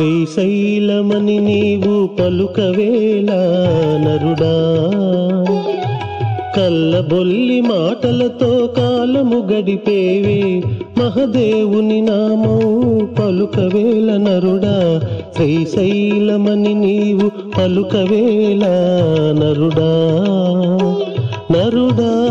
శ్రీశైలమని నీవు పలుకవేళ నరుడా. కల్లబొల్లి మాటలతో కాలము గడిపేవే మహదేవుని నామో పలుకవేల నరుడా. శ్రీశైలమని నీవు పలుకవేళ నరుడా. నరుడా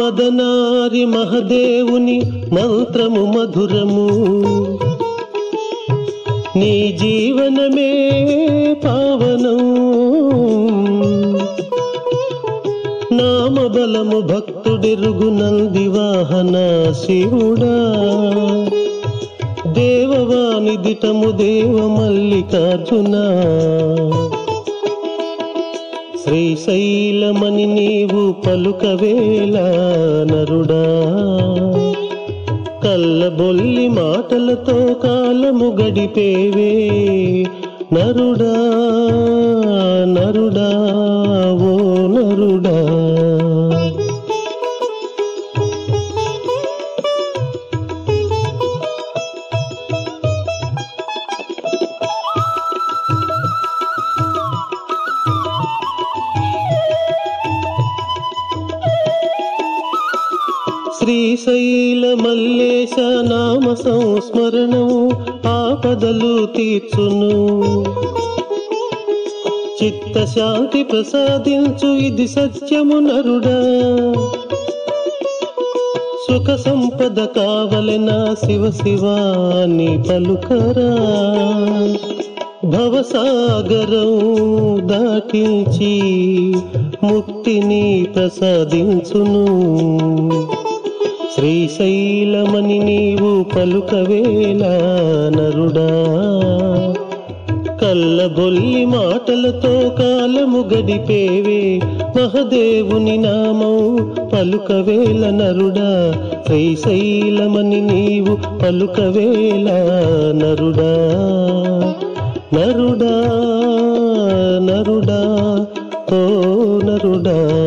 మదనారి మహదేవుని మంత్రము మధురము. నీ జీవనమే పావనం. నామబలము భక్తుడెరుగు నంది వాహన శివుడా. దేవవాణి దిటము దేవ మల్లికార్జున. శ్రీశైలమని నీవు పలుకవేళ నరుడా. కళ్ళబొల్లి మాటలతో కాలము గడిపేవే నరుడా నరుడా. శ్రీశైల మల్లేశ నామ సంస్మరణము ఆపదలు తీర్చును. చిత్తశాంతి ప్రసాదించు ఇది సత్యము నరుడా. సుఖ సంపద కావలన శివ శివాని పలుకరా. భవసాగరం దాటించి ముక్తిని ప్రసాదించును. శ్రీశైలమని నీవు పలుకవేళ నరుడా. కల్లబొల్లి మాటలతో కాలము గడిపేవే మహదేవుని నామం పలుకవేల నరుడా. శ్రీశైలమని నీవు పలుకవేళ నరుడా. నరుడా నరుడా ఓ నరుడా.